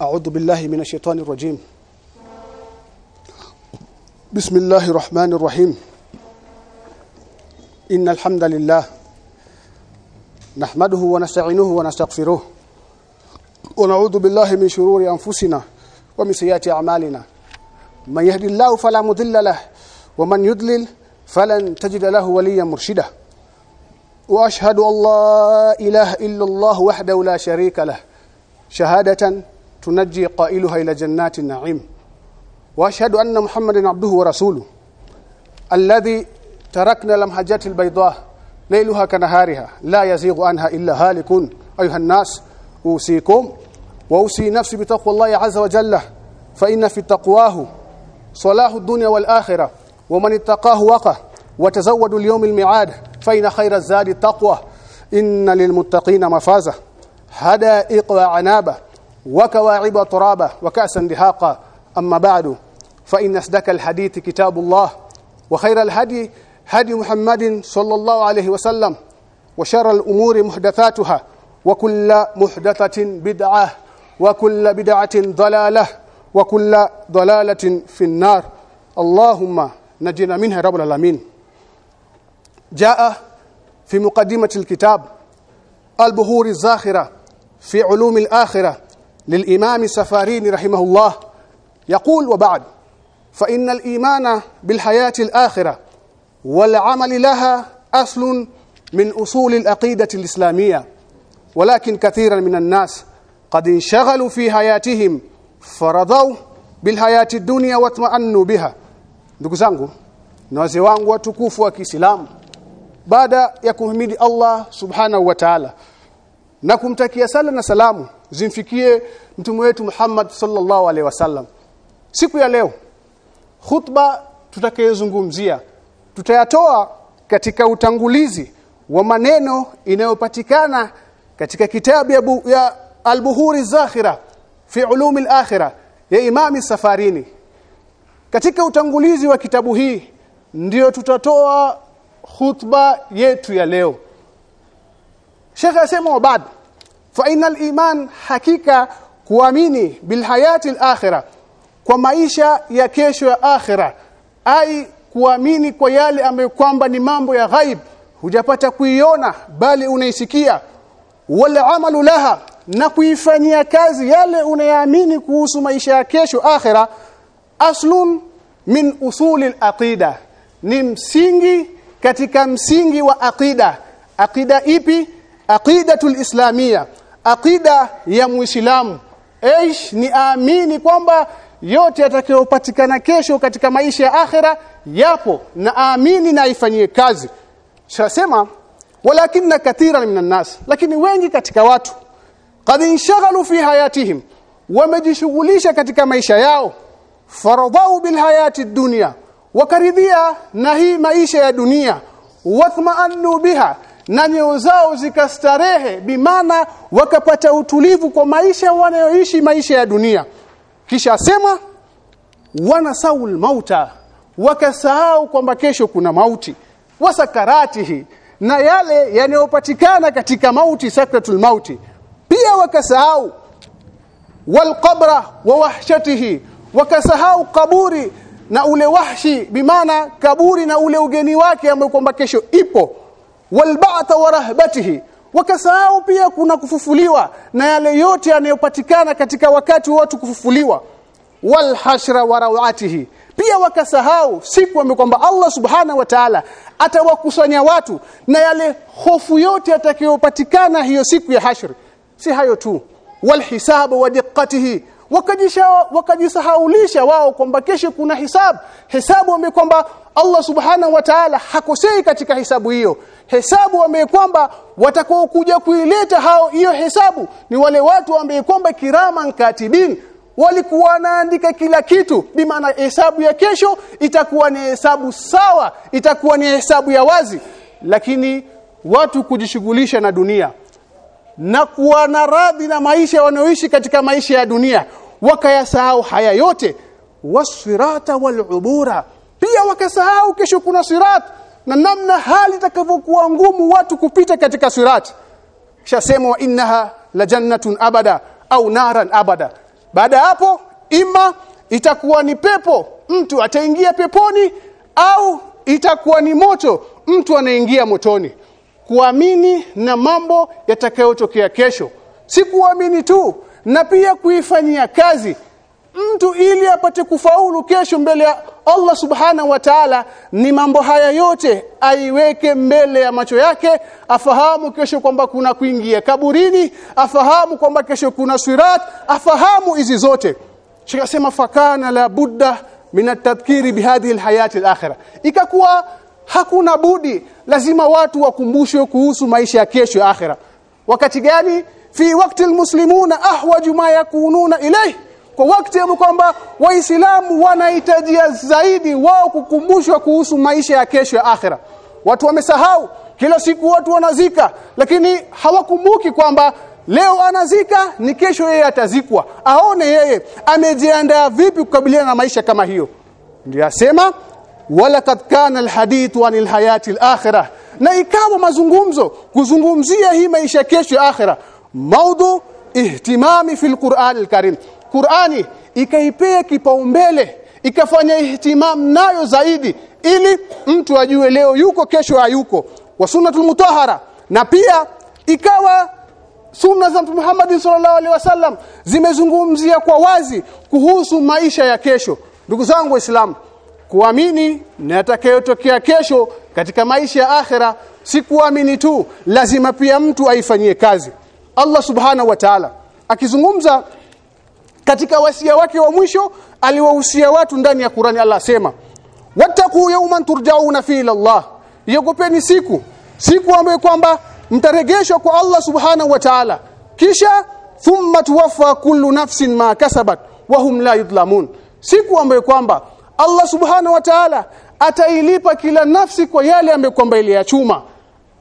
أعوذ بالله من الشيطان الرجيم. بسم الله الرحمن الرحيم. إن الحمد لله نحمده ونستعينه ونستغفره ونعوذ بالله من شرور أنفسنا ومن سيئات أعمالنا. من يهدي الله فلا مضل له ومن يضلل فلن تجد له وليا مرشدا. وأشهد أن لا إله إلا الله وحده لا شريك له. شهادة تنجي قائلها إلى جنات النعيم. وأشهد أن محمدا عبده ورسوله الذي تركنا لمحجات البيضاء ليلها كنهارها لا يزيغ عنها إلا هالك أيها الناس أوصيكم وأوصي نفسي بتقوى الله عز وجل فإن في تقواه صلاح الدنيا والآخرة ومن اتقاه وقه وتزودوا اليوم الميعاد فإن خير الزاد التقوى. إن للمتقين مفازة. حدائق وعنابة وكواعب ترابة وكأسا دهاقا. أما بعد فإن أصدق الحديث كتاب الله وخير الهدي هدي محمد صلى الله عليه وسلم وشر الأمور محدثاتها وكل محدثة بدعة وكل بدعة ضلالة وكل ضلالة في النار. اللهم نجنا منها رب العالمين. جاء في مقدمة الكتاب البهور الزاخرة في علوم الآخرة للإمام السفاريني رحمه الله يقول وبعد فإن الإيمان بالحياة الآخرة والعمل لها أصل من أصول العقيدة الإسلامية ولكن كثيرا من الناس قد انشغلوا في حياتهم فرضوا بالحياة الدنيا واطمأنوا بها ndugu zangu na wazee wangu watukufu wa Kiislamu baada ya kuhimidi Allah subhanahu wa ta'ala na kumtakia sala na salamu zimfikie mtume wetu Muhammad sallallahu alaihi wasallam. Siku ya leo khutba tutakayozungumzia tutayatoa katika utangulizi wa maneno inayopatikana katika kitabu ya, ya al-buhuri zakhira fi ulumi al-akhirah ya Imami Safarini. Katika utangulizi wa kitabu hii ndiyo tutatoa khutba yetu ya leo. Sheikh asema wabad fa inal iman hakika kuamini bil hayati al kwa maisha ya kesho ya akhira ai kuamini kwa yale ambayo kwamba ni mambo ya ghaib hujapata kuiona bali unaisikia. Wala amalu laha na kuifanyia kazi yale unayaamini kuhusu maisha ya kesho akhira aslun min usuli al-aqida ni msingi katika msingi wa aqida. Aqida ipi? Aqidatul islamia aqida ya muislamu. Eish ni amini kwamba yote yatakayopatikana kesho katika maisha ya akhira yapo na amini na ifanyie kazi. Shasema walakinna kathiran minan nas lakini wengi katika watu qad inshaghalu fi hayatihim wamejishughulisha katika maisha yao faradhau bil hayati dunya wakaridhia na hii maisha ya dunia wathmaannu biha na nyoyo zao zikastarehe bimana wakapata utulivu kwa maisha wanayoishi maisha ya dunia. Kisha asema wana saul mauta. Wakasahau kwamba kesho kuna mauti. Wasakaratihi na yale yanayopatikana katika mauti sakratul mauti. Pia wakasahau walqabra wa wahshatihi. Wakasahau kaburi na ule wahshi bimana kaburi na ule ugeni wake ambao kwamba kesho ipo walba'tha wa rahbatihi. Wakasahau pia kuna kufufuliwa na yale yote yanayopatikana katika wakati wa watu kufufuliwa walhashra wa rawatihi. Pia wakasahau siku ambayo kwamba Allah subhana wa ta'ala atawakusanya watu na yale hofu yote yatakayopatikana hiyo siku ya hashr si hayo tu. Walhisabu wa diqqatihi wakajisahaulisha wao kwamba kesho kuna hisabu hesabu ambayo kwamba Allah subhanahu wa ta'ala hakosei katika hisabu hiyo. Hesabu ambayo kwamba watakao kuja kuileta hao hiyo hesabu ni wale watu ambao kwamba kirama katibin walikuwa wanaandika kila kitu. Bimaana hesabu ya kesho itakuwa ni hesabu sawa itakuwa ni hesabu ya wazi. Lakini watu kujishughulisha na dunia na kuwa na radhi na maisha wanaoishi katika maisha ya dunia. Wakayasahau haya yote. Wasirata walubura. Pia wakasahau kesho kuna sirat na namna hali itakavyokuwa ngumu watu kupita katika sirat. Shasema wa innaha la jannatun abada au naran abada. Baada hapo ima itakuwa ni pepo. Mtu ataingia peponi au itakuwa ni moto. Mtu anaingia motoni kuamini na mambo yatakayotokea kesho. Si kuamini tu na pia kuifanyia kazi. Mtu ili apate kufaulu kesho mbele ya Allah subhanahu wa ta'ala ni mambo haya yote aiweke mbele ya macho yake afahamu kesho kwamba kuna kuingia kaburini afahamu kwamba kesho kuna sirat afahamu hizi zote. Shikasema fakana la budda min at-tadhkiri bihadhihi al-hayati al-akhirah. Ikakuwa hakuna budi lazima watu wakumbushwe kuhusu maisha ya kesho ya akhira wakati gani? Fi wakati almuslimuna ahwaju ma yakununa ilayhi. Kwa wakati ambao kwamba waislamu wanahitajia zaidi wao kukumbushwa kuhusu maisha ya kesho ya akhira watu wamesahau kila siku watu wanazika lakini hawakumbuki kwamba leo anazika ni kesho yeye atazikwa. Aone yeye amejiandaa vipi kukabiliana na maisha kama hiyo. Ndio asema walaqad kana alhadithu anil hayati alakhirah. Na ikawa mazungumzo kuzungumzia hii maisha kesho ya akhira maudhu ihtimami fi Qur'an al-Karim. Qur'ani ikaipea kipaumbele ikafanya ihtimam nayo zaidi ili mtu ajue leo yuko kesho hayuko. Wa sunnatul mutahhara. Na pia ikawa sunna za Mtume Muhammad sallallahu alaihi wasallam zimezungumzia kwa wazi kuhusu maisha ya kesho. Ndugu zangu waislamu kuamini na atakayotokea kesho katika maisha ya akhera si kuamini tu. Lazima pia mtu aifanyie kazi. Allah subhanahu wa ta'ala akizungumza katika wasia wake wa mwisho aliwahusia watu ndani ya Qurani Allah asema wattaqu yawman turja'una fi ila Allah. Yogopeni siku siku ambayo kwamba mtaregeshwa kwa Allah subhanahu wa ta'ala. Kisha thumma tuwaffa kullu nafsin ma kasabat wa hum la yudlamun. Siku ambayo kwamba Allah subhanahu wa ta'ala atailipa kila nafsi kwa yale ambayo kwamba iliyachuma.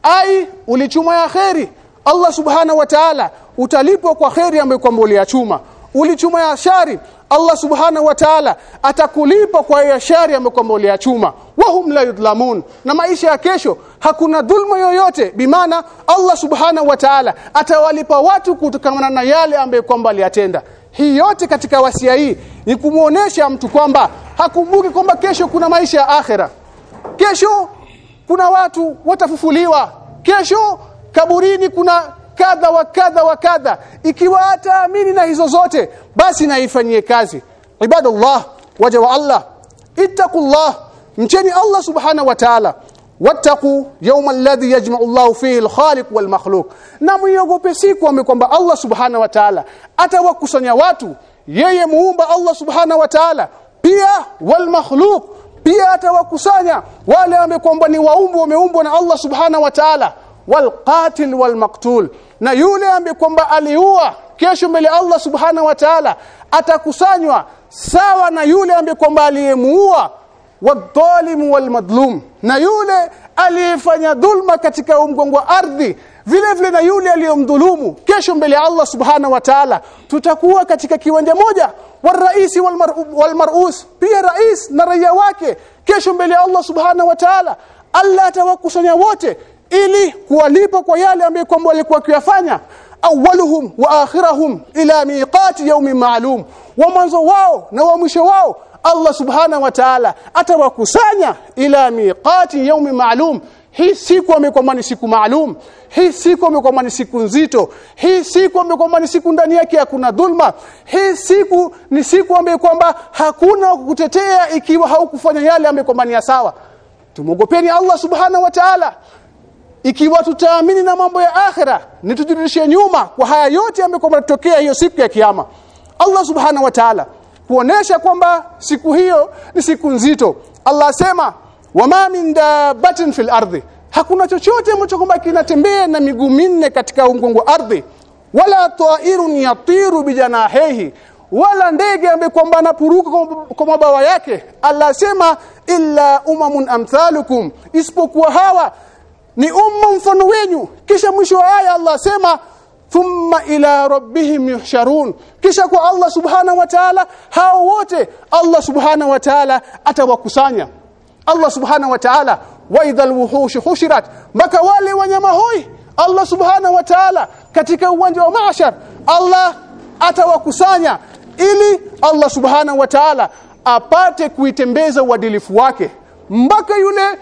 Ai ulichuma ya kheri. Allah subhanahu wa ta'ala utalipwa kwa kheri ambayo kwamba chuma ulichuma ya shari. Allah subhanahu wa ta'ala atakulipa kwa ya shari ambayo kwamba uliyachuma. Wahum la yudlamun. Na maisha ya kesho hakuna dhulma yoyote. Bimana Allah subhana wa ta'ala atawalipa watu kutokana na yale ambayo kwamba aliyatenda hii yote katika wasia hii ni kumuonesha mtu kwamba hakumbuki kwamba kesho kuna maisha ya akhera. Kesho kuna watu watafufuliwa. Kesho kaburini kuna kadha wa kadha wa kadha. Ikiwa ataamini na hizo zote basi naifanyie kazi. Ibadallah waja wa Allah. Ittaqullah mcheni Allah subhanahu wa ta'ala wattaqu yawma alladhi yajma'u Allahu fihi al-khaliq wal makhluq na siku ambayo kwamba Allah subhana wa ta'ala atawakusanya watu yeye muumba Allah subhana wa ta'ala pia wal makhluq pia atawakusanya wale ambao kwamba ni waumbo wameumbwa na Allah subhana wa ta'ala wal qatil wal maqtul na yule ambaye kwamba aliua kesho mbele Allah subhana wa ta'ala atakusanywa sawa na yule ambaye aliyemuua wadhalim walmadlum na yule aliyefanya dhulma katika umgongo wa ardhi vile vile na yule aliyomdhulumu kesho mbele ya Allah subhana wa ta'ala tutakuwa katika kiwanja moja waraisi walmar'us pia rais na raia wake kesho mbele ya Allah subhana wa ta'ala. Allah atawakusanya wote ili kuwalipa kwa yale ambayo kwamba walikuwa kuyafanya awwaluhum wa akhirahum ila miqati yawmin ma'lum. Wa mwanzo wao na wa mwisho wao Allah subhana wa ta'ala atawakusanya ila miqati yaumi ma'lum. Hii siku amekwamba ni siku maalum hii siku amekwamba ni siku nzito. Hii siku amekwamba ni siku ndani yake hakuna dhulma. Hii siku ni siku ambayo kwamba hakuna kukutetea ikiwa haukufanya yale ambayo ni sawa. Tumogopeni Allah subhana wa ta'ala. Ikiwa tutaamini na mambo ya akhira nitujirudishie nyuma kwa haya yote ambayo kwamba tutokea hiyo siku ya kiyama. Allah subhana wa ta'ala kuonesha kwamba siku hiyo ni siku nzito. Allah asema wama min dabatin fil ardi. Hakuna chochote ambacho kwamba kinatembea na miguu minne katika ungongo ardhi. Wala ta'irun yatiru bijanahihi wala ndege ambaye kwamba anapuruka kwa mabawa yake. Allah sema illa umamun amthalukum. Isipokuwa hawa ni umma mfano wenyu. Kisha mwisho wa aya Allah asema thumma ila rabbihim yuhsharun. Kisha kwa Allah subhanahu wa ta'ala hao wote Allah subhanahu wa ta'ala atawakusanya. Allah subhanahu wa ta'ala wa idhal wuhush hushirat. Maka wale wanyama hoi Allah subhanahu wa ta'ala katika uwanja wa mahshar Allah atawakusanya ili Allah subhanahu wa ta'ala apate kuitembeza uadilifu wake. Mpaka yule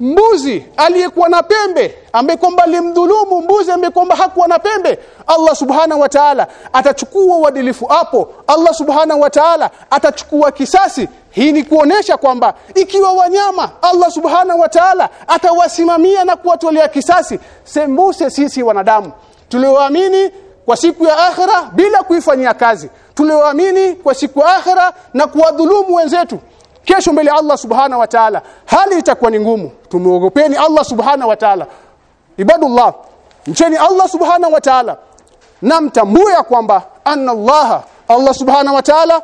mbuzi aliyekuwa na pembe ambaye kwamba limdhulumu mbuzi ambaye kwamba hakuwa na pembe. Allah subhana wa ta'ala atachukua uadilifu hapo. Allah subhana wa ta'ala atachukua kisasi. Hii ni kuonesha kwamba ikiwa wanyama Allah subhana wa ta'ala atawasimamia na kuwatolea kisasi sembuse sisi wanadamu tulioamini kwa siku ya akhira bila kuifanyia kazi tulioamini kwa siku ya akhira na kuwadhulumu wenzetu kesho mbele Allah subhana wa ta'ala hali itakuwa ni ngumu. Tumuogopeni Allah subhana wa ta'ala ibadullah mcheni Allah subhana wa ta'ala. Na mtambue kwamba anna Allah Allah subhana wa ta'ala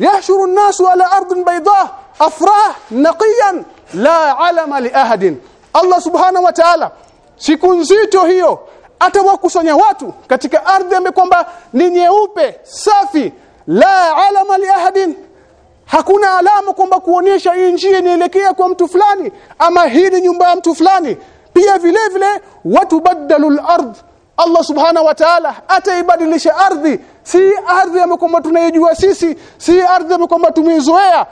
yahshuru an-nasu ala ardin bayda afrah naqiyan la alama li ahadin. Allah subhana wa ta'ala siku nzito hiyo atawakusanya watu katika ardhi ambayo kwamba ni nyeupe safi la alama li ahadin. Hakuna alama kwamba kuonyesha hii njia inaelekea kwa mtu fulani ama hii ni nyumba ya mtu fulani pia vile vile watubaddalu al-ard. Allah subhanahu wa ta'ala ataibadilisha ardhi. Si ardhi ambayo kwamba tunaijua sisi si ardhi ambayo kwamba tumeizoea.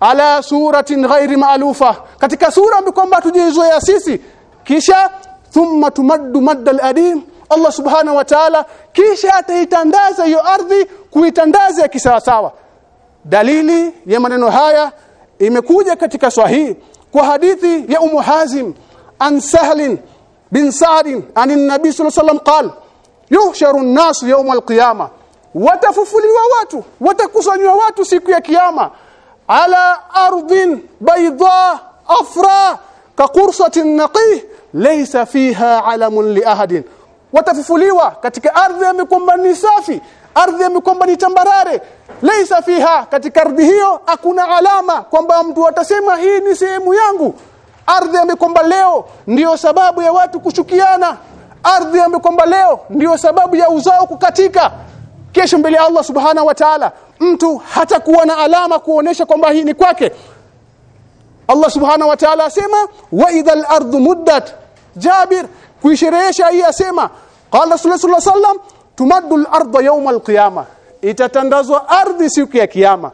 Ala suratin ghairi maalufa katika sura ambayo kwamba tujaizoea sisi. Kisha thumma tumaddu maddal al-adim. Allah subhanahu wa ta'ala kisha ataitandaza hiyo ardhi kuitandaza kisawasawa. Dalili ya maneno haya imekuja katika sahihi kwa hadithi ya Umu Hazim an Sahl bin Sa'd an an-nabi sallallahu alayhi wasallam qala yuhsharu an-nas yawm al-qiyamah watafufuliwa watu watakusanywa watu siku ya kiyama. Ala ardhin bayda afra ka qursatin naqih laysa fiha alamun li ahadin. Watafufuliwa katika ardhi ambayo ni safi ardhi ambayo ni tambarare laysa fiha katika ardhi hiyo hakuna alama kwamba mtu atasema hii ni sehemu yangu ardhi ambayo leo ndiyo sababu ya watu kushukiana. Ardhi ambayo leo ndiyo sababu ya uzao kukatika. Kesho mbele Allah subhana wa ta'ala mtu hatakuwa na alama kuonesha kwamba hii ni kwake. Allah subhana wa ta'ala asema wa idhal ardu muddat. Jabir kuisherehesha hii asema qala sallallahu alaihi wasallam tumaddu al-ardha yawm al-qiyama. Itatandazwa ardhi siku ya kiyama.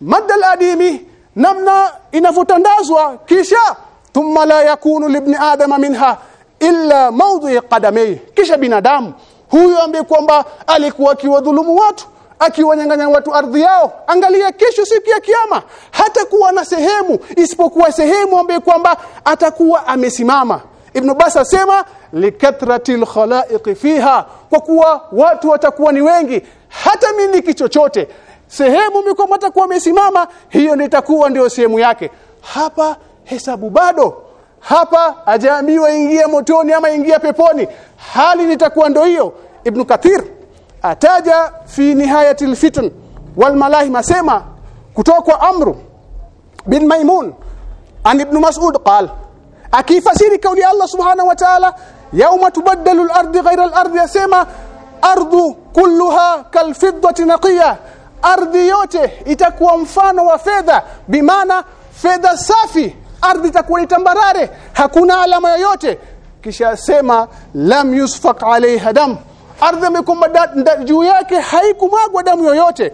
Madda al-adimi namna inavyotandazwa kisha thumma la yakunu libni adama minha illa mawdhi qadamai kisha binadamu huyo ambaye kwamba alikuwa akiwadhulumu watu akiwanyang'anya watu ardhi yao angalia kesho siku ya kiyama hata kuwa na sehemu isipokuwa sehemu ambaye kwamba atakuwa amesimama. Ibn Bas asema likathratil khalaiq fiha kwa kuwa watu watakuwa ni wengi hata miliki chochote. Sehemu mikomo atakuwa amesimama hiyo ndio itakuwa ndio sehemu yake. Hapa hesabu bado. Hapa ajaambiwa ingia motoni ama ingia peponi. Hali nitakuwa ndio hiyo. Ibn Kathir ataja fi nihayatil fitn wal malahim asema kutoka Amru bin Maimun an Ibn Mas'ud qal akifasiri kauli Allah subhanahu wa ta'ala yauma tubaddalu al-ardi ghayra al-ardi yasema ardu kulluha kalfiddati naqiya. Ardhi yote itakuwa mfano wa fedha bimaana fedha safi ardhi itakuwa ni tambarare hakuna alama yoyote. Kisha sema lam yusfaq alaiha dam. Ardhi imekomba juu yake haikumwagwa damu yoyote.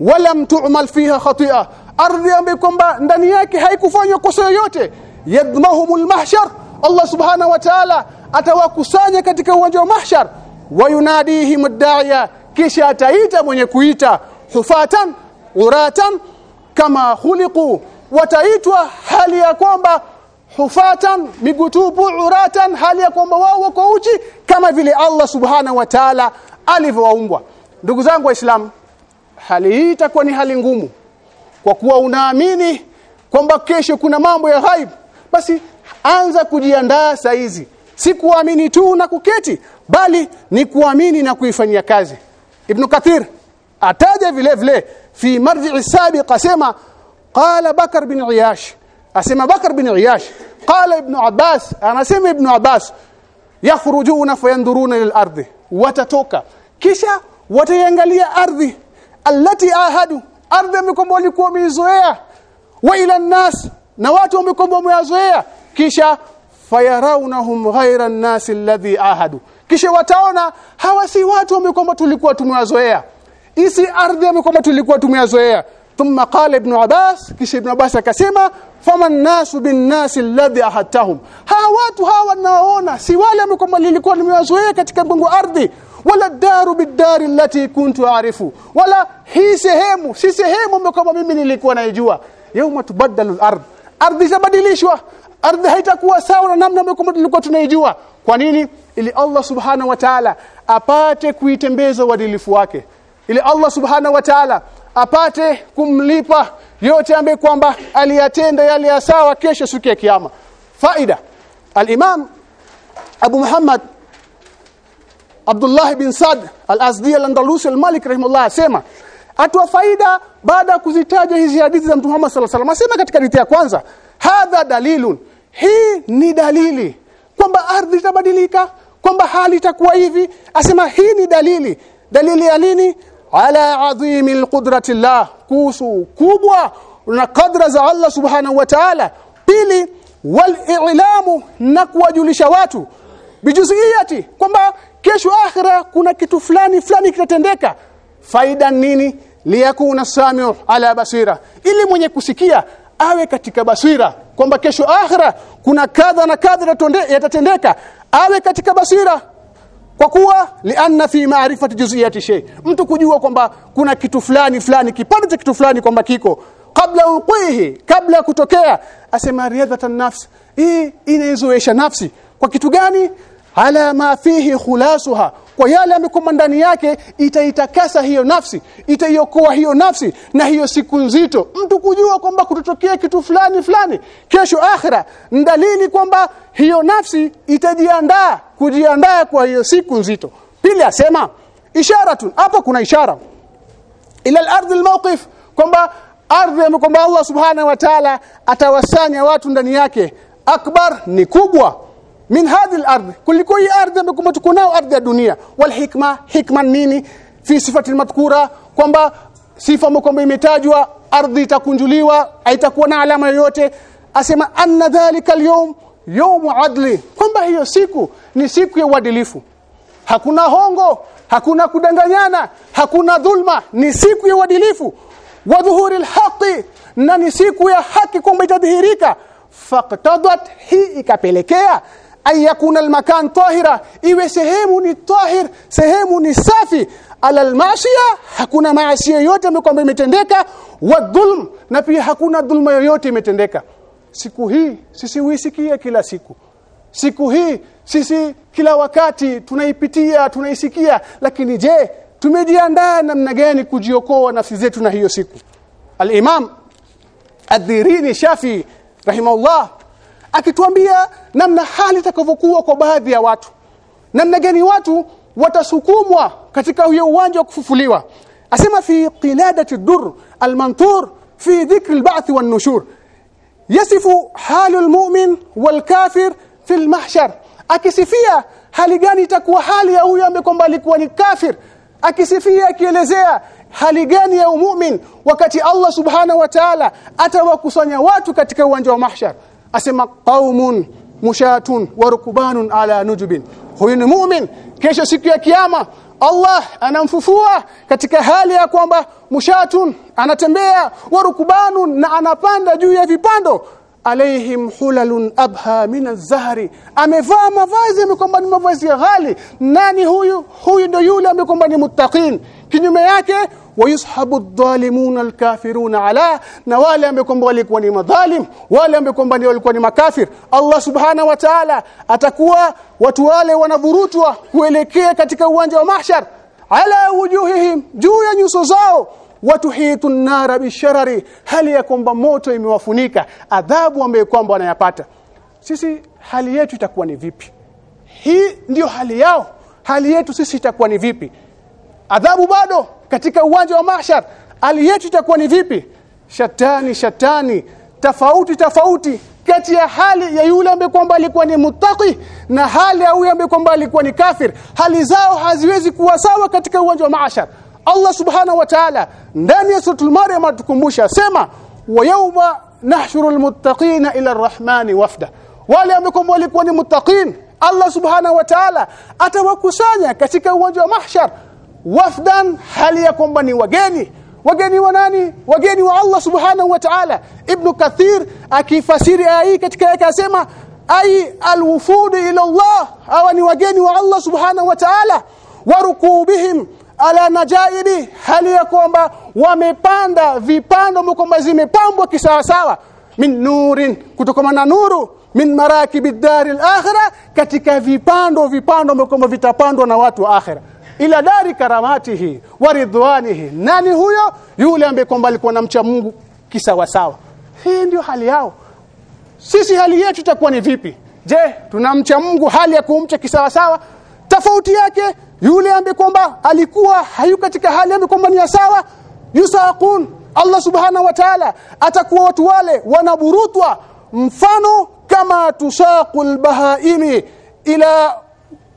Wala mtu'mal fiha khati'a. Ardhi ambayo ndani yake haikufanywa kosa yoyote. Yadmahumul mahshar. Allah subhanahu wa ta'ala atawakusanya katika uwanja wa mahshar. Wayunadihim ad-da'iya. Kisha ataita mwenye kuita hufatan uratan kama khuliqu wataitwa hali ya kwamba hufatan migutupu uratan hali ya kwamba wao wako uchi kama vile Allah subhana wa ta'ala alivyowaumbwa ndugu zangu waislamu hali hii itakuwa ni hali ngumu. Kwa kuwa unaamini kwamba kesho kuna mambo ya ghaib basi anza kujiandaa saizi si kuamini tu na kuketi bali ni kuamini na kuifanyia kazi. Ibn kathir ataja vile vile fi marji'i sabiq asema qala bakar bin iyash asema bakar bin iyash qala ibn abbas anasema ibn abbas yakhrujuna fayanduruna lil al-ardh watatoka kisha wataiangalia ardhi allati ahadu ardhi ambayo walikuwa wameizoea wa ila nas na watu wamekuwa wameyazoea kisha fayarawnahum ghayra an-nas alladhi ahadu kisha wataona hawa si watu wamekuwa tulikuwa tumewazoea isi ardhi ambayo kwamba tulikuwa tumeyazoea thumma qala ibn abbas kisha ibn abbas akasema faman nasu bin nasi alladhi ahattahum. Hawa watu hawa naona si wale ambao nilikuwa nimewazoea katika mbingu ardhi wala daru bidari allati kuntu aarifu wala hii sehemu si sehemu ambayo mimi nilikuwa naijua. Yauma tubaddalu al-ard ardhi zabadilishwa ardhi haitakuwa sawa na namna ambayo tulikuwa tunaijua. Kwa nini? Ili Allah subhanahu wa ta'ala apate kuitembeza uadilifu wake. Ili Allah subhanahu wa ta'ala apate kumlipa yote ambaye kwamba aliyatenda yale ya sawa kesho siku ya kiyama. Faida. Al-imam Abu Muhammad Abdullah bin Sad al-Azdi al-Andalusi al-Malik rahimahullah asema atoa faida baada ya kuzitaja hizi hadithi za Mtume Muhammad sallallahu alaihi wasallam. Asema katika hadithi ya kwanza hadha dalilun. Hii ni dalili kwamba ardhi itabadilika kwamba hali itakuwa hivi. Asema hii ni dalili. Dalili ya nini ala adhimi alqudrati llah kuhusu kubwa na kadra za Allah subhanahu wa ta'ala. Pili walilamu na kuwajulisha watu bijuziyati kwamba kesho akhira kuna kitu fulani fulani kitatendeka. Faida nini? Liyakuna samiu ala basira ili mwenye kusikia awe katika basira kwamba kesho akhira kuna kadha na kadha yatatendeka. Awe katika basira kwa kuwa lianna fi maarifati juz'iyati shay mtu kujua kwamba kuna kitu fulani fulani kipande cha kitu fulani kwamba kiko. Kabla uqihi kabla kutokea asema riadhatan nafsi hii inaizoeesha nafsi. Kwa kitu gani ala ma fihi khulasuha. Kwa yale amekuwa ndani yake itaitakasa hiyo nafsi itaiokoa hiyo nafsi na hiyo siku nzito. Mtu kujua kwamba kutotokea kitu fulani fulani kesho akhira dalili kwamba hiyo nafsi itajiandaa kujiandaa kwa hiyo siku nzito. Pili asema isharatun hapa kuna ishara. Ila al-ardh al-mawqif kwamba ardhi kwamba Allah subhanahu wa ta'ala atawasanya watu ndani yake akbar ni kubwa min hadhi al-ardh kuliko hii ardhi ambayo tuko nayo ardhi ya dunia. Wal hikma hikma nini? Fi sifati al-madhkura kwamba sifa ambayo kwamba imetajwa ardhi itakunjuliwa haitakuwa na alama yoyote. Asema anna dhalika al-yawm yawm adli. Kwamba hiyo siku ni siku ya uadilifu. Hakuna hongo hakuna kudanganyana hakuna dhulma. Ni siku ya uadilifu. Wa dhuhuri al-haqi na ni siku ya haki kwamba itadhihirika. Faqtadat hii ikapelekea ay yakuna almakan tahira iwe sehemu ni tahir sehemu ni safi. Ala almasiya hakuna maasi yoyote kwamba imetendeka wa dhulm na pia hakuna dhulma yoyote imetendeka. Siku hii sisi huisikia kila siku. Siku hii sisi kila wakati tunaipitia tunaisikia. Lakini je tumejiandaa namna gani kujiokoa nafsi zetu na hiyo siku? Al-imam ad-dhirini shafi rahimahullah akituambia namna hali itakavyokuwa kwa baadhi ya watu. Namna gani watu watasukumwa katika huyo uwanja wa kufufuliwa. Asema fi qiladati dur almantur fi dhikr alba'th wan nushur yasifu halu almu'min walkafir fi almahshar. Akisifia hali gani itakuwa hali ya huyo ambaye kwamba alikuwa ni kafir? Akisifia akielezea hali gani ya umumin wakati Allah subhana wa ta'ala atawakusanya watu katika uwanja wa mahshar asema qaumun mushatun wa rukbanun ala nujubin. Huyu ni mu'min. Kesho siku ya kiyama Allah anamfufua katika hali ya kwamba mushatun anatembea wa rukbanun na anapanda juu ya vipando. Alaihim hulalun abha min az-zahri amevaa mavazi amekwamba ni mavazi ghali. Nani huyu? Huyu ndio yule amekwamba ni muttaqin. Kinyume yake wayushabu adh-dhalimun al-kafirun ala na wale ambao walikuwa ni madhalim wale ambao walikuwa ni makafir. Allah subhanahu wa ta'ala atakuwa watu wale wanavurutwa kuelekea katika uwanja wa mahshar. Ala wujuhihim juu ya nyuso zao. Watuhitu nara bisharari hali ya kwamba moto imewafunika. Adhabu ambayo kwamba wanayapata. Sisi hali yetu itakuwa ni vipi? Hii ndiyo hali yao. Hali yetu sisi itakuwa ni vipi? Adhabu bado katika uwanja wa mahshar. Hali yetu itakuwa ni vipi? Shatani shatani tofauti tofauti kati ya hali ya yule ambaye kwamba alikuwa ni mutaki na hali ya yule ambaye kwamba alikuwa ni kafir. Hali zao haziwezi kuwa sawa katika uwanja wa mahshar. Allah subhanahu wa ta'ala ndani ya suratul maryam atukumbusha sema wa yawma nahshuru almuttaqina ila arrahmani wafda. Wale ambao walikuwa ni muttaqin Allah subhanahu wa ta'ala atawakusanya katika uwanja wa mahshar wafdan hali ya kwamba ni wageni. Wageni wa nani? Wageni wa Allah subhanahu wa ta'ala. Ibn kathir akifasiri aya hii katika yake asema ay alwufud ila Allah. Hawa ni wageni wa Allah subhanahu wa ta'ala. Warukubihim ala najaibi hali ya kwamba wamepanda vipando kwamba zimepambwa kisawasawa. Min nurin kutokana na nuru. Min marakibi dari al-akhirah katika vipando vipando kwamba vitapandwa na watu wa akhirah ila dari karamatihi wa ridwanihi. Nani huyo? Yule ambaye kwamba alikuwa namcha Mungu kisawasawa. Hii ndio hali yao. Sisi hali yetu itakuwa ni vipi? Je tunamcha Mungu hali ya kumcha kisawasawa? Tofauti yake yule ambaye kwamba alikuwa hayu katika hali ambaye kwamba ni sawa yusaqun. Allah subhanahu wa ta'ala atakuwa watu wale wanaburutwa. Mfano kama tusaqul bahaimi ila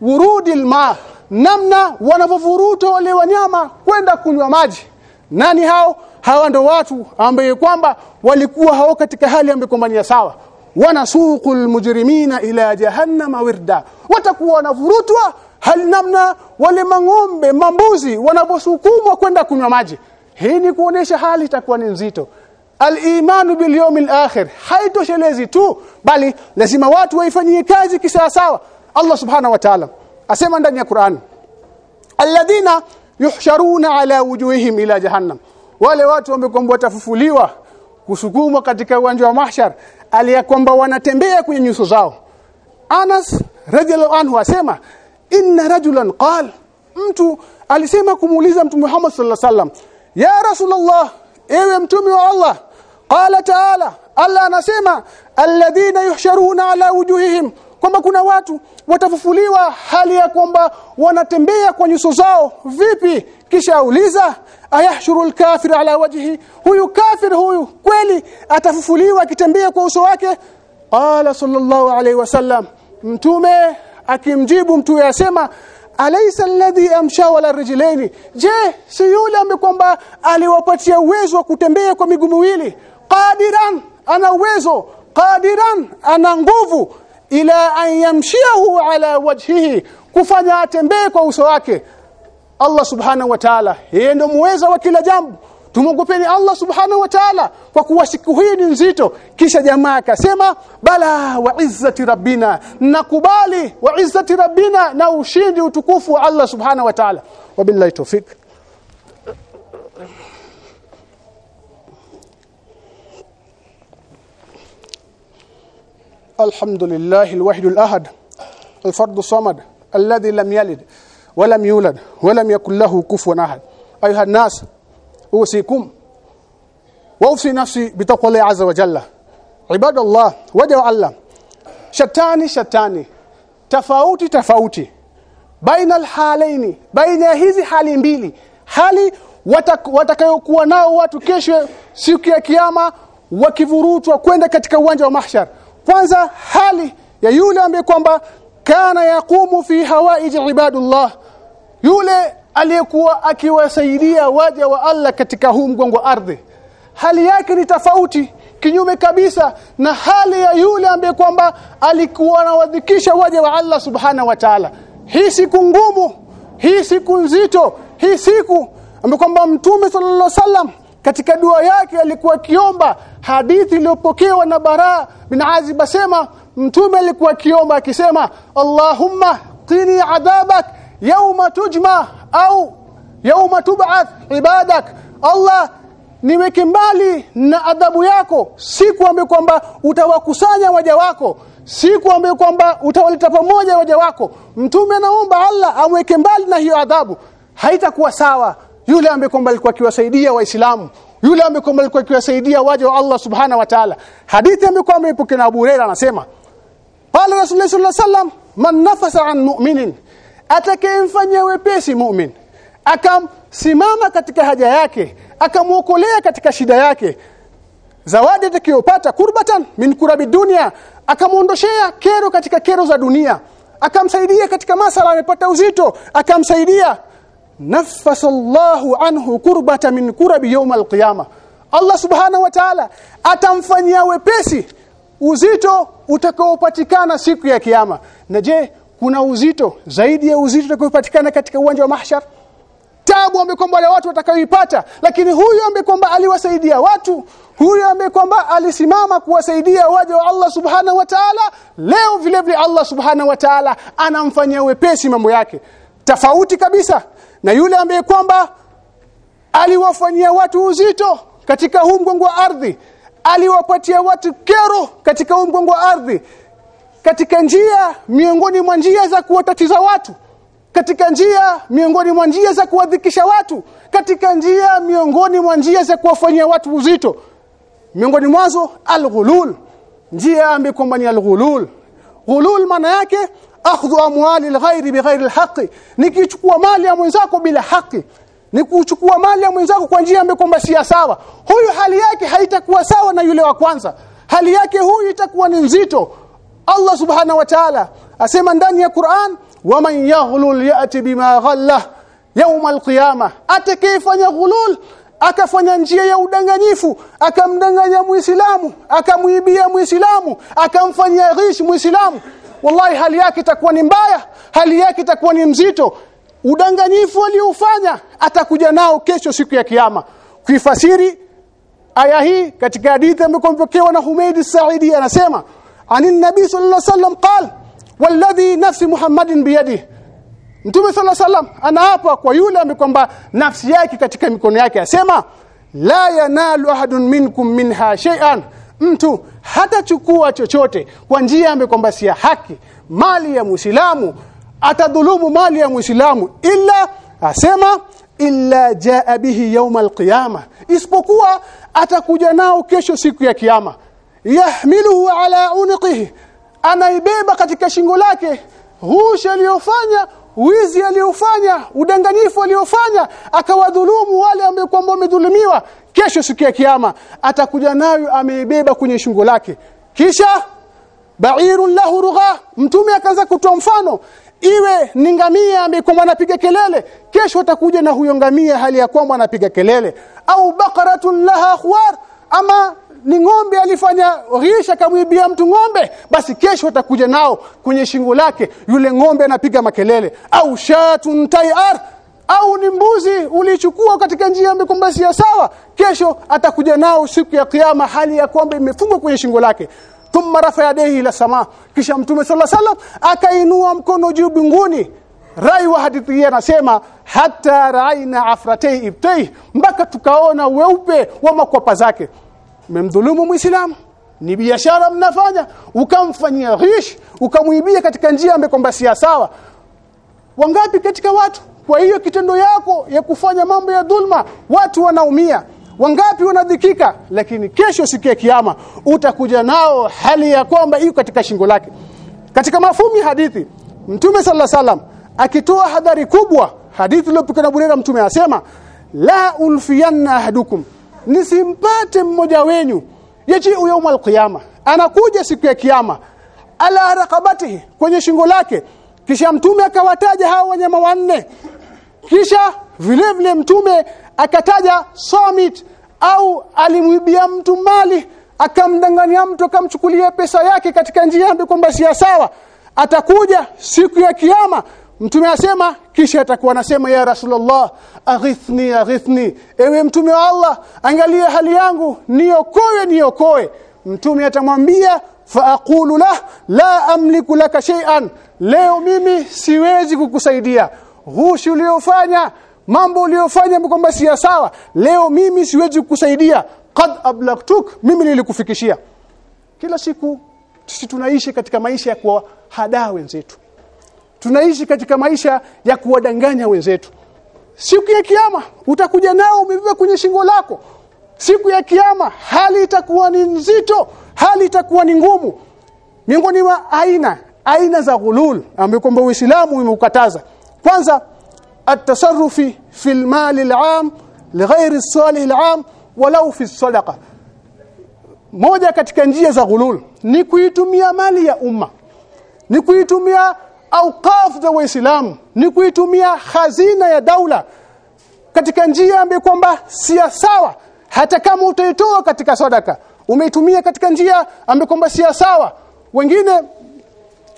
wurudi alma namna wanavovuruta wale wanyama kwenda kunywa maji. Nani hao? Hawa ndo watu ambaye kwamba walikuwa hao katika hali ambayo kwamba ni sawa. Wanasuqul mujrimina ila jahannama wirda. Watakuwa wanavurutwa hali namna wale mang'ombe mambuzi wanavosukumwa kwenda kunywa maji. Hii ni kuonesha hali itakuwa ni nzito. Al-imanu bil yawmil akhir. Haitoshelezi tu bali lazima watu waifanyie kazi kisawasawa. Allah subhanahu wa ta'ala asema ndani ya Qur'an alladhina yuhsharuna ala wujuhihim ila jahannam. Wale watu ambao watafufuliwa kusukumwa katika uwanja wa mahshar aliyakwamba wanatembea kwenye nyuso zao. Anas radhiallahu anhu asema inna rajulan qal. Mtu alisema kumuuliza mtume Muhammad sallallahu alaihi wasallam ya rasulullah ewe mtume wa Allah. Qala ta'ala Allah anasema alladhina yuhsharuna ala wujuhihim kwamba kuna watu watafufuliwa hali ya kwamba wanatembea kwa nyuso zao. Vipi? Kisha auliza ayahshuru alkafir ala wajhi? Huyu kafir huyu kweli atafufuliwa akitembea kwa uso wake? Ala sallallahu alayhi wasallam mtume akimjibu mtu yasema alaysa alladhi amsha wala rijlaini. Je si yule ambaye kwamba aliwapatia uwezo wa kutembea kwa miguu miwili? Qadiran ana uwezo. Qadiran ana nguvu ila an yamshiahu ala wajhihi kufanya atembee kwa uso wake. Allah subhanahu wa ta'ala yeye ndo muweza wa kila jambo. Tumwogopeni Allah subhanahu wa ta'ala kwa kuwa siku hii ni nzito. Kisha jamaa akasema bala wa izzati rabbina nakubali wa izzati rabbina na ushindi utukufu wa Allah subhanahu wa ta'ala. Wabillahi tawfik الحمد لله الوحيد الأحد الفرد الصمد الذي لم يلد ولم يولد ولم يكن له كفوا أحد أيها الناس أوصيكم وأوصي نفسي بتقوى الله عز وجل عباد الله وجه الله شتاني شتاني tofauti tofauti baina alhalaini baina ya hizi hali mbili hali watakayokuwa nao watu kesho siku ya kiyama wakivurutwa kwenda katika uwanja wa mahshar kwanza hali ya yule ambaye kwamba kana yaqumu fi hawaij ibadullah yule aliyekuwa akiwasaidia waja wa Allah katika huu mgongo ardhi. Hali yake ni tofauti kinyume kabisa na hali ya yule ambaye kwamba alikuwa anawadhikisha waja wa Allah subhana wa ta'ala. Hii siku ngumu hii siku nzito hii siku ambaye kwamba mtume sallallahu alaihi wasallam katika dua yake alikuwa akiomba hadithi iliyopokewa na bara bin Azib asema mtume alikuwa akiomba akisema Allahumma qini adhabak yawma tujma au yawma tub'ath ibadak. Allah niweke mbali na adhabu yako. Siku ambayo kwamba utawakusanya waja wako. Siku ambayo kwamba utawaleta pamoja waja wako. Mtume anaomba Allah amweke mbali na hiyo adhabu. Haitakuwa sawa yule ambaye kwamba alikuwa akiwasaidia waislamu yule ambaye kwamba alikuwa akiwasaidia waja wa Allah subhana wa ta'ala. Hadithi ambayo kwamba ipo na Abu Hurairah anasema pale rasulullah sallallahu alaihi wasallam man nafasa an mu'minin atakayemfanyia wepesi mu'min akamsimama katika haja yake akamwokolea katika shida yake zawadi atakayopata kurbatan min kurabi dunia akamuondoshea kero katika kero za dunia akamsaidia katika masala amepata uzito akamsaidia nafasa Allahu anhu kurbata min kurabi yawm alqiyama Allah subhanahu wa ta'ala atamfanyia wepesi uzito utakaopatikana siku ya kiyama. Na je kuna uzito zaidi ya uzito utakaopatikana katika uwanja wa mahshar? Tabu kwamba wale watu watakaoipata lakini huyu ambaye aliwasaidia watu huyu ambaye alisimama kuwasaidia waja wa Allah subhanahu wa ta'ala. Leo vile vile Allah subhanahu wa ta'ala anamfanyia wepesi mambo yake. Tofauti kabisa na yule ambaye kwamba aliwafanyia watu uzito katika huu mgongo wa ardhi aliwapatia watu kero katika huu mgongo wa ardhi katika njia miongoni mwa njia za kuwatatiza watu katika njia miongoni mwa njia za kuwadhikisha watu katika njia miongoni mwa njia za kuwafanyia watu uzito. Miongoni mwazo alghulul. Njia ambayo kwamba ni alghulul. Ghulul maana yake akhdhu amwali alghairi bighairi alhaqi nikichukua mali ya mwenzako bila haki. Ni mali ya mwenzako kwa njia ambayo kwamba sawa. Huyu hali yake haitakuwa sawa na yule wa kwanza. Hali yake huyu itakuwa ni nzito. Allah subhanahu wa ta'ala asema ndani ya Qur'an waman yaghlul yati bima ghalla yawm alqiyama. Atakayefanya ghulul akafanya njia ya udanganyifu akamdanganya muislamu akamuibia muislamu akamfanyia ghish muislamu wallahi hali yake itakuwa ni mbaya hali yake itakuwa ni mzito. Udanganyifu aliofanya atakuja nao kesho siku ya kiyama. Kuifasiri aya hii katika hadithi ambayo na Humaid Saidi anasema anin nabii sallallahu alaihi wasallam qal walladhi nafsi muhammadin biyadihi. Mtume sala salam anaapa kwa yule ambaye kwamba nafsi yake katika mikono yake asema la yanalu ahadun minkum minha shay'an mtu hatachukua chochote kwa njia amekwamba si haki mali ya Muislamu atadhulumu mali ya Muislamu ila asema illa jaa bihi yawm alqiyama. Isipokuwa atakuja nao kesho siku ya kiyama. Yahmiluhu ala unqihi anaibeba katika shingo lake hushi aliyofanya wizi aliyofanya udanganyifu aliyofanya akawadhulumu wale ambao kwamba wamedhulumiwa kesho siku ya kiyama atakuja nayo ameibeba kwenye shingo lake. Kisha ba'irun lahu rugha mtume akaanza kutoa mfano. Iwe ni ngamia ambaye anapiga kelele kesho atakuja na huyo ngamia hali ya kwamba anapiga kelele. Au baqaratun laha khwar ama ni ng'ombe alifanya risha kamwibia mtu ng'ombe basi kesho atakuja nao kwenye shingo lake yule ng'ombe anapiga makelele. Au shatun tayar au ni mbuzi ulichukua katika njia ambayo kwamba si sawa kesho atakuja nao siku ya kiyama hali ya kwamba imefungwa kwenye shingo lake. Thumma rafa yadayhi ila sama. Kisha mtume alaihi wasallam akainua mkono juu binguni. Rai wa hadithi hii anasema hata raina afratei ibtei mpaka tukaona weupe wa makwapa zake. Memdhulumu muislamu ni biashara mnafanya. Ukamfanyia ghish ukamwibia katika njia ambayo kwamba si sawa. Wangapi katika watu kwa hiyo kitendo yako ya kufanya mambo ya dhulma watu wanaumia wangapi wanadhikika lakini kesho siku ya kiyama utakuja nao hali ya kwamba iko katika shingo lake. Katika mafumi hadithi mtume alaihi wasallam akitoa hadhari kubwa hadithi iliyopikwa na Burera mtume asema la ulfiyanna ahadukum nisimpate mmoja wenyu yaji yawm alqiyama anakuja siku ya kiyama ala raqabatihi kwenye shingo lake kisha mtume akawataja hao wanyama wanne. Kisha vile vile mtume akataja somit au alimwibia mtu mali akamdanganya mtu akamchukulia pesa yake katika njia ambayo kwamba si sawa. Atakuja siku ya kiyama mtume asema kisha atakuwa anasema ya rasulullah aghithni aghithni. Ewe mtume wa Allah angalia hali yangu niokoe niokoe. Mtume atamwambia faaqulu lah la amliku laka shay'an. Leo mimi siwezi kukusaidia. Ghushi uliofanya mambo uliyofanya kwamba si sawa. Leo mimi siwezi kukusaidia. Qad ablagtuk mimi nilikufikishia. Kila siku sisi tunaishi katika maisha ya kuwahadaa wenzetu. Tunaishi katika maisha ya kuwadanganya wenzetu. Siku ya kiyama utakuja nao umebeba kwenye shingo lako. Siku ya kiyama hali itakuwa ni nzito hali itakuwa ni ngumu. Miongoni mwa aina aina za ghulul ambayo kwamba Uislamu umeukataza kwanza at-tasarrufi fi al-mal al-aam lighairi as-salih al-aam walau fi sadaqa moja katika njia za ghulul ni kuitumia mali ya umma ni kuitumia auqaf za waislamu ni kuitumia hazina ya daula katika njia ambayo kwamba si sawa. Hata kama utaitoa katika sadaka umeitumia katika njia ambayo kwamba si sawa. Wengine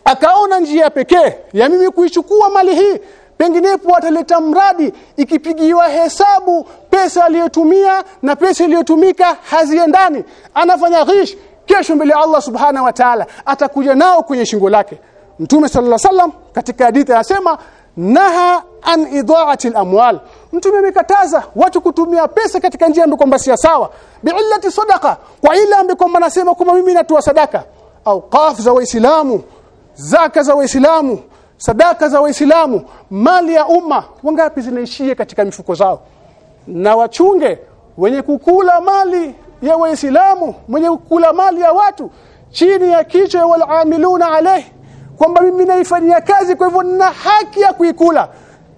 akaona njia pekee ya mimi kuichukua mali hii penginepo ataleta mradi ikipigiwa hesabu pesa aliyotumia na pesa iliyotumika haziendani. Anafanya ghish kesho mbele Allah subhana wa ta'ala atakuja nao kwenye shingo lake. Mtume sallallahu alaihi wasallam katika hadithi anasema naha an idaati al-amwal. Mtume amekataza watu kutumia pesa katika njia ambayo kwamba si sawa. Biillati sadaqa. Kwa ile ambayo kwamba nasema kwamba mimi natoa sadaka. Au qaf za waislamu zaka za waislamu sadaka za waislamu mali ya umma wangapi zinaishia katika mifuko zao? Na wachunge wenye kukula mali ya waislamu mwenye kukula mali ya watu chini ya kichwa wal amiluna alayhi kwamba mimi naifanyia kazi kwa hivyo nina haki ya kuikula.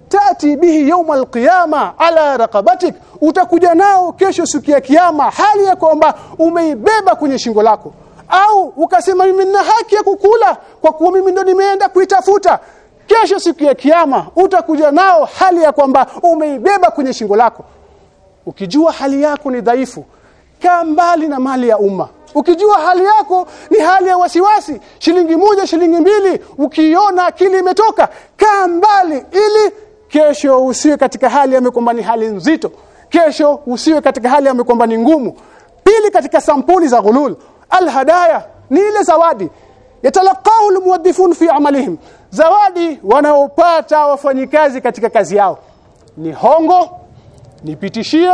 Tati bihi yawm alqiyama ala raqabatik utakuja nao kesho siku ya kiyama hali ya kwamba umeibeba kwenye shingo lako. Au ukasema mimi nina haki ya kukula kwa kuwa mimi ndo nimeenda kuitafuta. Kesho siku ya kiyama utakuja nao hali ya kwamba umeibeba kwenye shingo lako. Ukijua hali yako ni dhaifu kaa mbali na mali ya umma ukijua hali yako ni hali ya wasiwasi. Shilingi moja shilingi mbili ukiona akili imetoka kaa mbali ili kesho usiwe katika hali ya kwamba ni hali nzito. Kesho usiwe katika hali ya kwamba ni ngumu. Pili katika sampuli za ghulul. Alhadaya ni ile zawadi. Yatalaqahu almuwaddifun fi amalihim. Zawadi wanaopata wafanyikazi katika kazi yao. Ni hongo nipitishie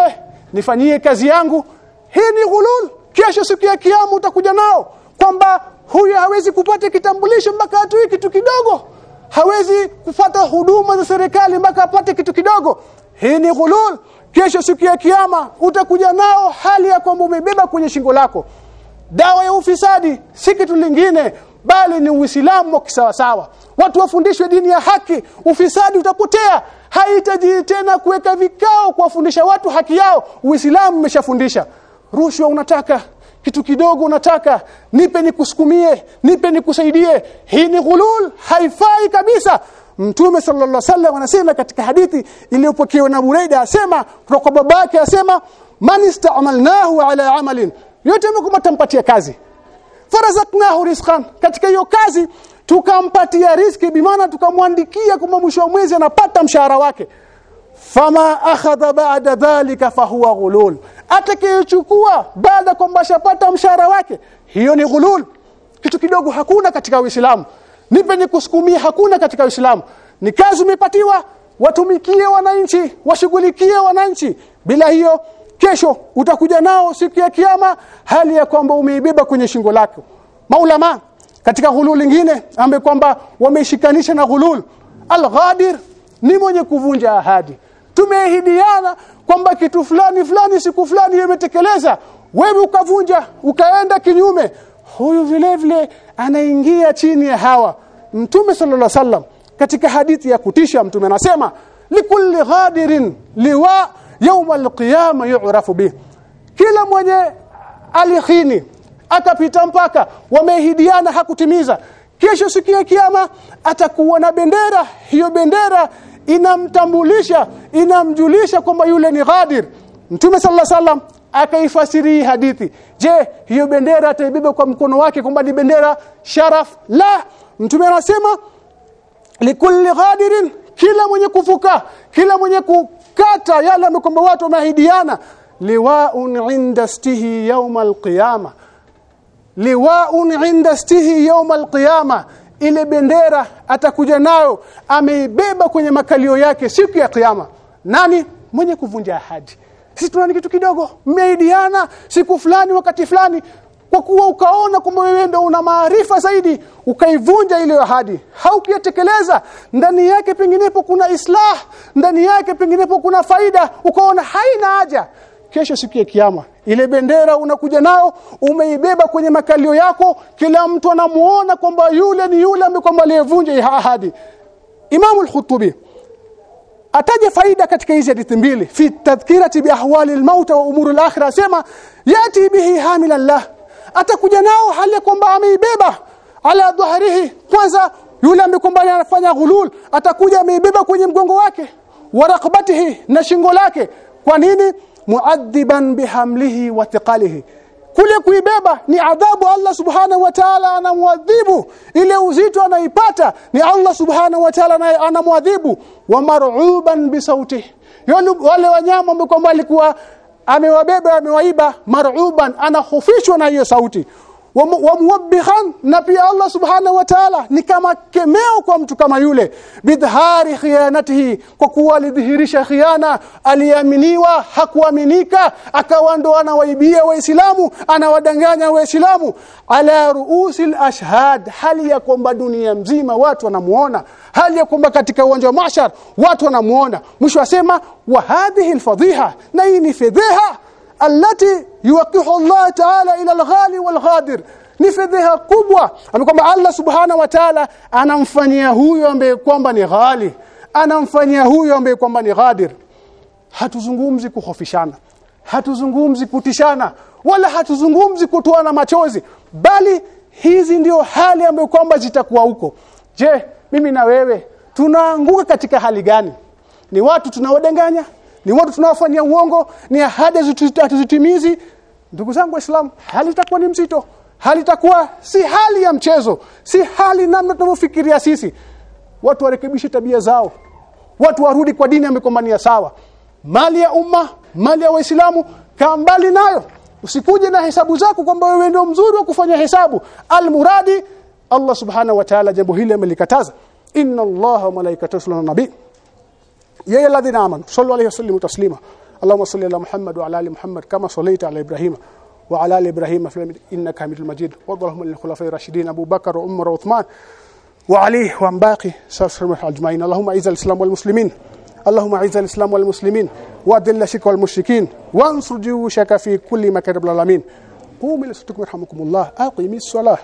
nifanyie kazi yangu. Hii ni ghulul kesho siku ya kiamu utakuja nao kwamba huyu hawezi kupata kitambulisho mpaka atui kitu kidogo. Hawezi kufata huduma za serikali mpaka apate kitu kidogo. Hii ni ghulul. Kesho siku ya kiyama utakuja nao hali ya kwamba umebeba kwenye shingo lako. Dawa ya ufisadi si kitu lingine bali ni uislamu wa kisawasawa. Watu wafundishwe dini ya haki ufisadi utapotea. Haitaji tena kuweka vikao kuwafundisha watu haki yao. Uislamu umeshafundisha rushwa unataka kitu kidogo unataka nipe nikusukumie nipe nikusaidie. Hii ni ghulul haifai kabisa. Mtume sallallahu alaihi wasallam anasema katika hadithi iliyopokewa na Buraida asema kutoka babake asema man ista'malnahu ala amalin. Yote mkumtampatia kazi. Farazaknahu rizqan. Katika hiyo kazi tukampatia riziki bimaana tukamwandikia kwamba mwisho wa mwezi anapata mshahara wake. Fama akhadha ba'da dhalika fahuwa ghulul atakayechukua baada kwamba ashapata mshahara wake hiyo ni ghulul. Kitu kidogo hakuna katika Uislamu. Nipe nikusukumie hakuna katika Uislamu. Ni kazi umepatiwa watumikie wananchi washughulikie wananchi. Bila hiyo kesho utakuja nao siku ya kiyama hali ya kwamba umeibeba kwenye shingo lako. Maulama katika ghulul lingine ambaye kwamba wameishikanisha na ghulul al-ghadir ni mwenye kuvunja ahadi tumeahidiana kwamba kitu fulani fulani siku fulani imetekeleza wewe ukavunja ukaenda kinyume huyu vile vile anaingia chini ya hawa mtume sallallahu alaihi wasallam katika hadithi ya kutisha mtume anasema likulli ghadirin liwa يوم القيامه يعرف به kila mwenye alikhini akapita mpaka wamehidiana hakutimiza kesho siku ya kiyama atakuwa na bendera hiyo bendera inamtambulisha inamjulisha kwamba yule ni ghadir. Mtume sallallahu wasallam akaifasiri hadithi. Je hiyo bendera ataibeba kwa mkono wake kwamba ni bendera sharaf? La. Mtume anasema likulli ghadirin kila mwenye kufuka kila mwenye kukata yale kwamba watu wameahidiana liwaun inda stihi yawm alqiyama liwaun inda stihi yawm alqiyama ile bendera atakuja nayo ameibeba kwenye makalio yake siku ya kiyama. Nani? Mwenye kuvunja ahadi. Sisi tuna kitu kidogo. Mmeidiana siku fulani wakati fulani kwa kuwa ukaona kwamba wewe ndio una maarifa zaidi ukaivunja ile ahadi. Haukuitekeleza ndani yake penginepo kuna islah ndani yake penginepo kuna faida ukaona haina haja. Kesho siku ya kiyama ile bendera unakuja nao umeibeba kwenye makalio yako kila mtu anamuona kwamba yule ni yule ambaye kwamba aliyevunja ahadi. Imam al-Khutubi ataja faida katika hizi hadithi mbili. Fi tadhkirati bi ahwali al-maut wa umur al-akhirah asema yati bihi hamil Allah atakuja nao hali kwamba ameibeba ala dhahrihi. Kwanza yule ambaye kwamba anafanya ghulul atakuja ameibeba kwenye mgongo wake wa raqabatihi na shingo lake. Kwa nini muadhiban bihamlihi wa thiqalihi. Kule kuibeba ni adhabu Allah subhanahu wa ta'ala anamwadhibu ile uzito anaipata ni Allah subhanahu wa ta'ala anamwadhibu wa mar'uban bi sautihi wale wanyama ambao kwamba alikuwa amewabeba amewaiba mar'uban anahofishwa na hiyo sauti wa muwabbihan na pia Allah subhanahu wa ta'ala ni kama kemeo kwa mtu kama yule. Bidhari khianatihi kwa kuwa alidhihirisha khiana. Aliaminiwa hakuaminika akawa ndo anawaibia waislamu anawadanganya waislamu. Ala ruusil ashhad hali ya kwamba dunia mzima watu wanamuona. Hali ya kwamba katika uwanja wa mashar watu wanamuona. Mwisho asema wa hadhihi alfadhiha na hii ni fedheha allati yuwaqihu Allah ta'ala ila al-ghali wal-ghadir. Ni fedheha kubwa. Ambaye kwamba Allah subhana wa ta'ala anamfanyia huyo ambaye kwamba ni ghali. Anamfanyia huyo ambaye kwamba ni ghadir. Hatuzungumzi kuhofishana. Hatuzungumzi kutishana. Wala hatuzungumzi kutoana machozi. Bali hizi ndio hali ambayo kwamba zitakuwa huko. Je mimi na wewe tunaanguka katika hali gani? Ni watu tunaodanganya ni watu tunaofanyia uongo ni ahadi hatuzitimizi. Ndugu zangu waislamu hali itakuwa ni mzito. Hali itakuwa si hali ya mchezo si hali namna tunavyofikiria sisi. Watu warekebishe tabia zao. Watu warudi kwa dini amekombania sawa. Mali ya umma mali ya waislamu kaa mbali nayo. Usikuje na hesabu zako kwamba wewe ndio mzuri wa kufanya hesabu. Almuradi Allah subhanahu wa ta'ala jambo hili amelikataza. Inna allaha wa malaikatahu yusalluna nabii يا الذين آمنوا صلوا عليه وسلموا تسليما. اللهم صل على محمد وعلى آل محمد كما صليت على إبراهيم وعلى آل إبراهيم في إنك حميد مجيد. وارض اللهم للخلفاء الراشدين أبو بكر وعمر وعثمان وعلي وعن باقي سلف أجمعين. اللهم أعز الإسلام والمسلمين. اللهم أعز الإسلام والمسلمين. وأذل الشرك والمشركين. وانصر جيوشك في كل مكان رب العالمين. قوموا إلى صلاتكم يرحمكم الله. أقيموا الصلاة.